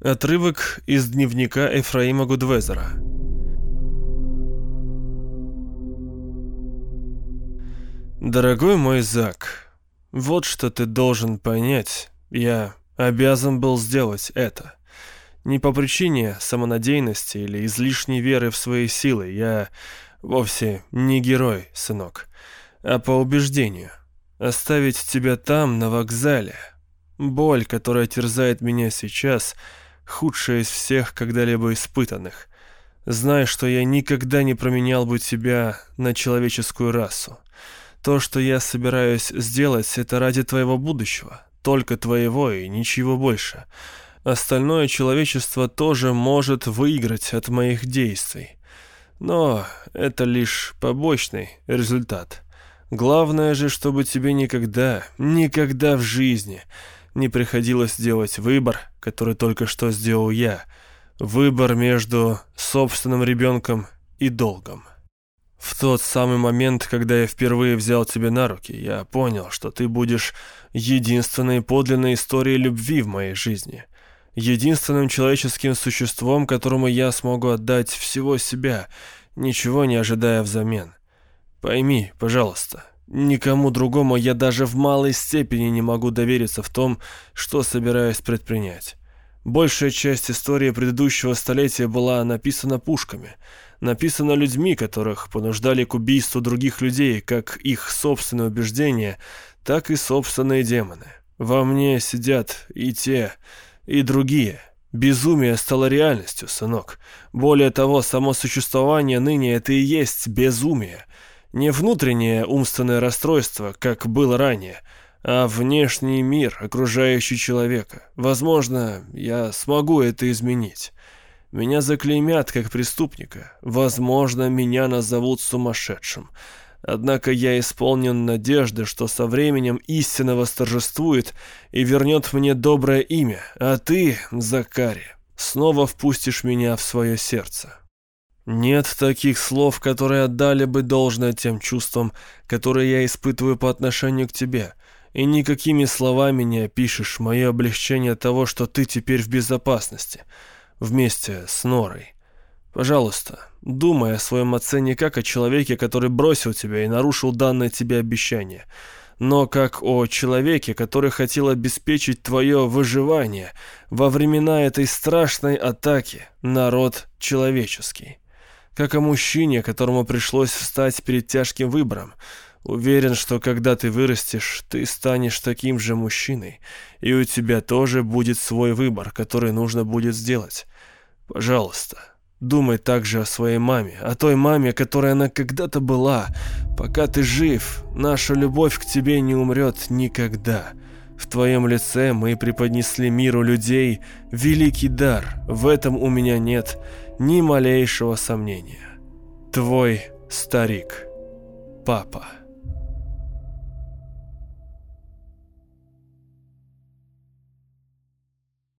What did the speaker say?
Отрывок из дневника Ефраима Гудвезера. Дорогой мой Зак, вот что ты должен понять. Я обязан был сделать это. Не по причине самонадеянности или излишней веры в свои силы. Я вовсе не герой, сынок, а по убеждению. Оставить тебя там, на вокзале. Боль, которая терзает меня сейчас — худшее из всех когда-либо испытанных. Знай, что я никогда не променял бы тебя на человеческую расу. То, что я собираюсь сделать, это ради твоего будущего. Только твоего и ничего больше. Остальное человечество тоже может выиграть от моих действий. Но это лишь побочный результат. Главное же, чтобы тебе никогда, никогда в жизни не приходилось делать выбор, который только что сделал я. Выбор между собственным ребенком и долгом. В тот самый момент, когда я впервые взял тебя на руки, я понял, что ты будешь единственной подлинной историей любви в моей жизни. Единственным человеческим существом, которому я смогу отдать всего себя, ничего не ожидая взамен. Пойми, пожалуйста, Никому другому я даже в малой степени не могу довериться в том, что собираюсь предпринять. Большая часть истории предыдущего столетия была написана пушками, написана людьми, которых понуждали к убийству других людей, как их собственные убеждения, так и собственные демоны. Во мне сидят и те, и другие. Безумие стало реальностью, сынок. Более того, само существование ныне это и есть безумие — не внутреннее умственное расстройство, как было ранее, а внешний мир, окружающий человека. Возможно, я смогу это изменить. Меня заклеймят как преступника. Возможно, меня назовут сумасшедшим. Однако я исполнен надежды, что со временем истина восторжествует и вернет мне доброе имя, а ты, Закари, снова впустишь меня в свое сердце. Нет таких слов, которые отдали бы должное тем чувствам, которые я испытываю по отношению к тебе. И никакими словами не опишешь мое облегчение того, что ты теперь в безопасности, вместе с Норой. Пожалуйста, думай о своем отце не как о человеке, который бросил тебя и нарушил данное тебе обещание, но как о человеке, который хотел обеспечить твое выживание во времена этой страшной атаки народ человеческий как о мужчине, которому пришлось встать перед тяжким выбором. Уверен, что когда ты вырастешь, ты станешь таким же мужчиной, и у тебя тоже будет свой выбор, который нужно будет сделать. Пожалуйста, думай также о своей маме, о той маме, которой она когда-то была. Пока ты жив, наша любовь к тебе не умрет никогда. В твоем лице мы преподнесли миру людей великий дар, в этом у меня нет ни малейшего сомнения. Твой старик, папа.